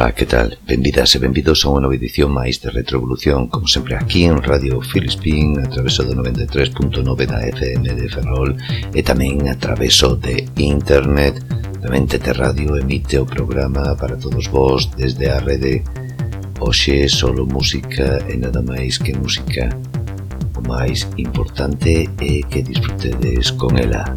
Ola, que tal? Benvidas e benvidos a unha nova edición máis de Retrovolución, como sempre aquí en Radio Filispín, a traveso do 93.9 da FM de Ferrol e tamén a traveso de Internet. Tamén Tete Radio emite o programa para todos vós desde a rede Oxe solo música e nada máis que música. O máis importante é que disfrutedes con ela.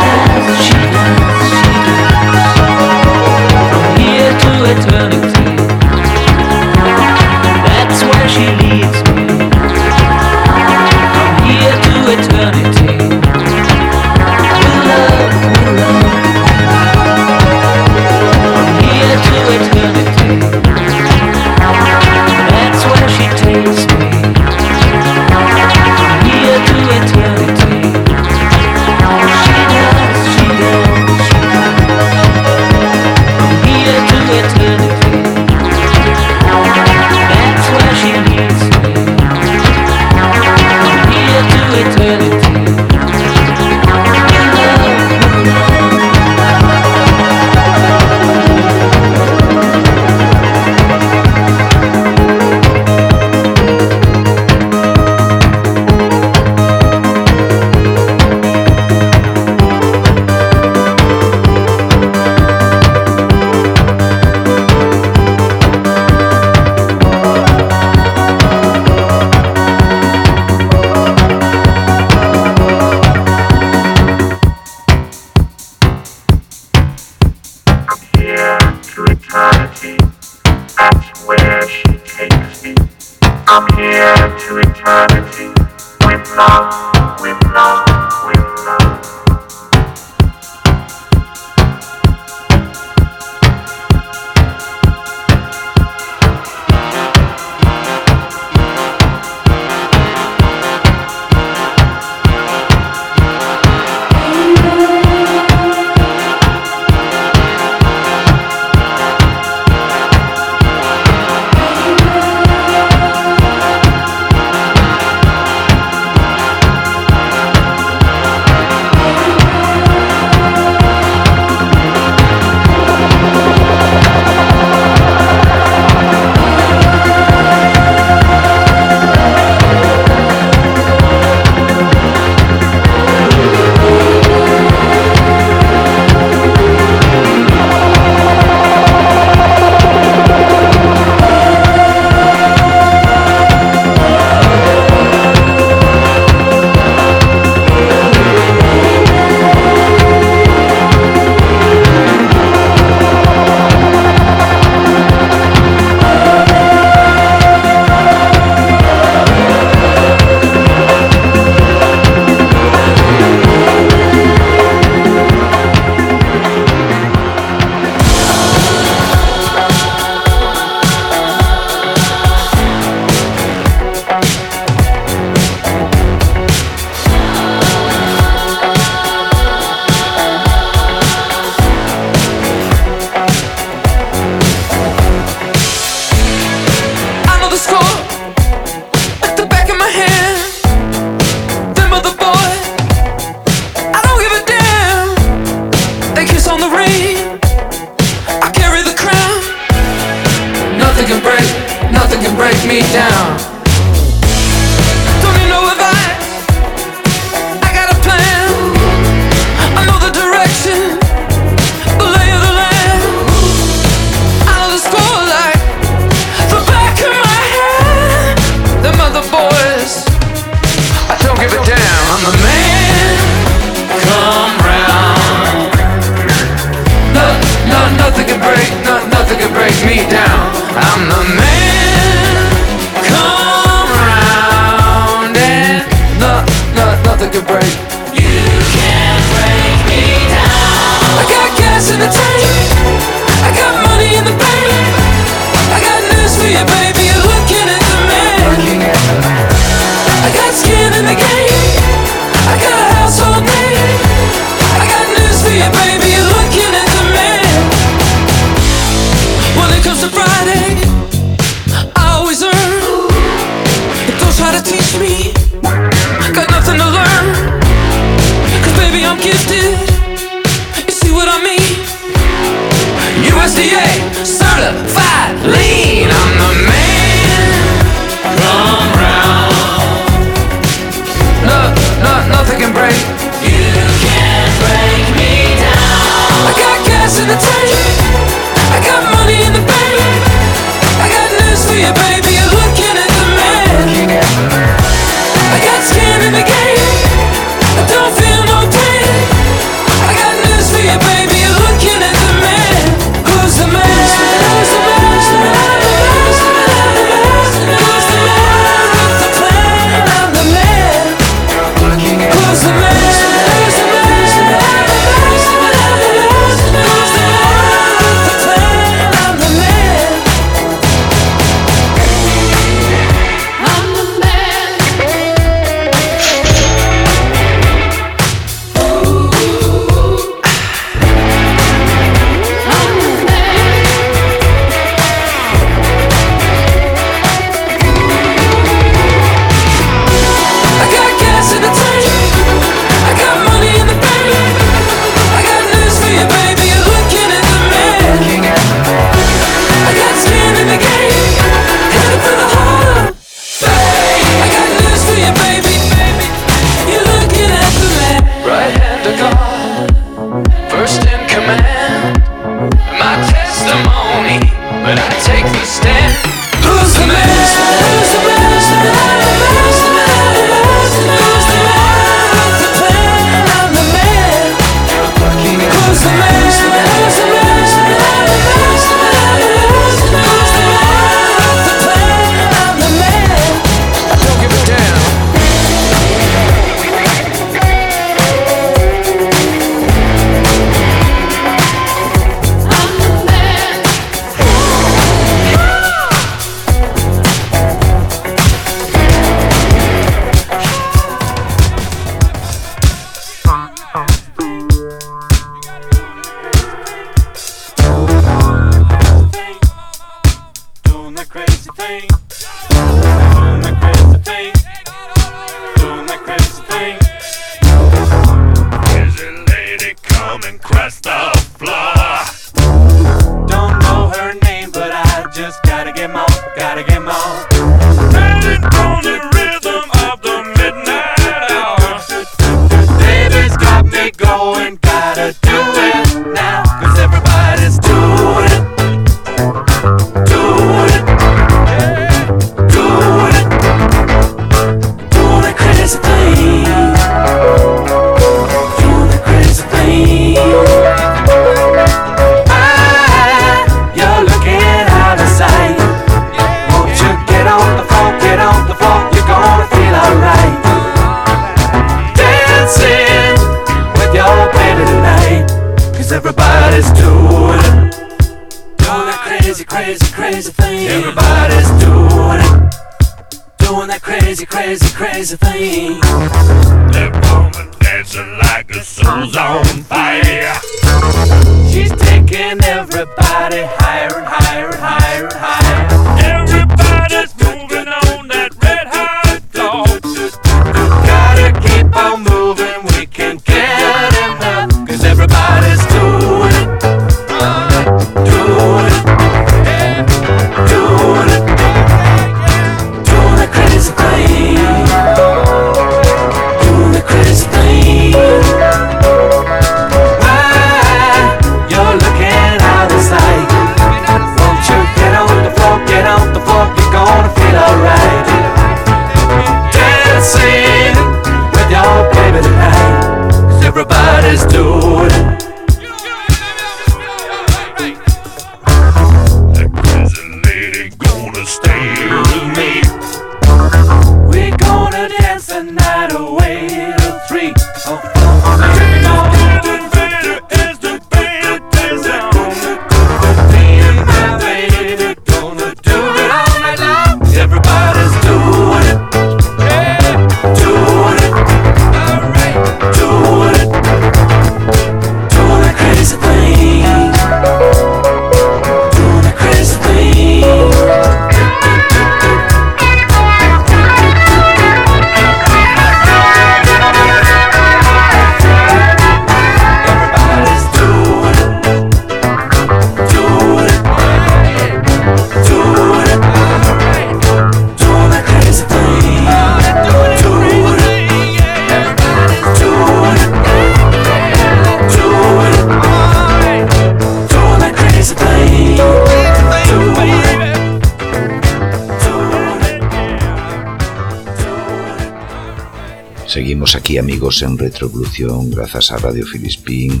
Aquí amigos en Retrovolución, grazas a Radio Filispín,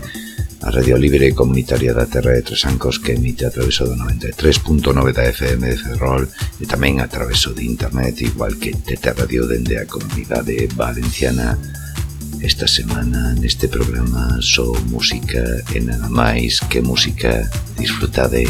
a Radio Libre Comunitaria da Terra de Tresancos que emite a través do 93.9 da FM de Ferrol e tamén a través de internet igual que TT Radio dende a comunidade valenciana. Esta semana neste programa só música e nada máis que música. Disfrutade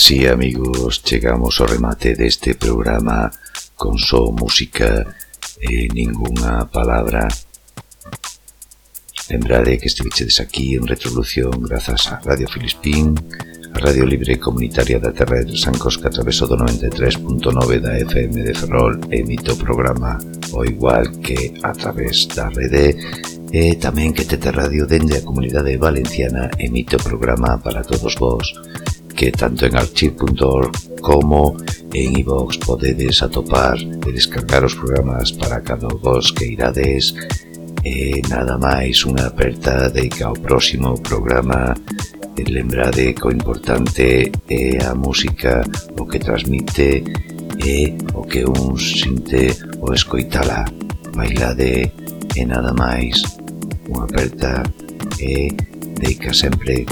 así, amigos, chegamos ao remate deste programa con só música e ningunha palabra. Lembrade que estivichedes aquí en Retrovolución grazas a Radio Filispín, a Radio Libre Comunitaria da Terra de Trasancos que atraveso do 93.9 da FM de Ferrol emite o programa o igual que a través da rede e tamén que Tete Radio dende a Comunidade Valenciana emite o programa para todos vós que tanto en archive.org como en iVox podedes atopar e descargar os programas para cada vos que irades. E nada máis unha aperta de que ao próximo programa e lembrade co importante é a música o que transmite e o que un sinte o escoitala bailade e nada máis. Unha aperta e deica sempre.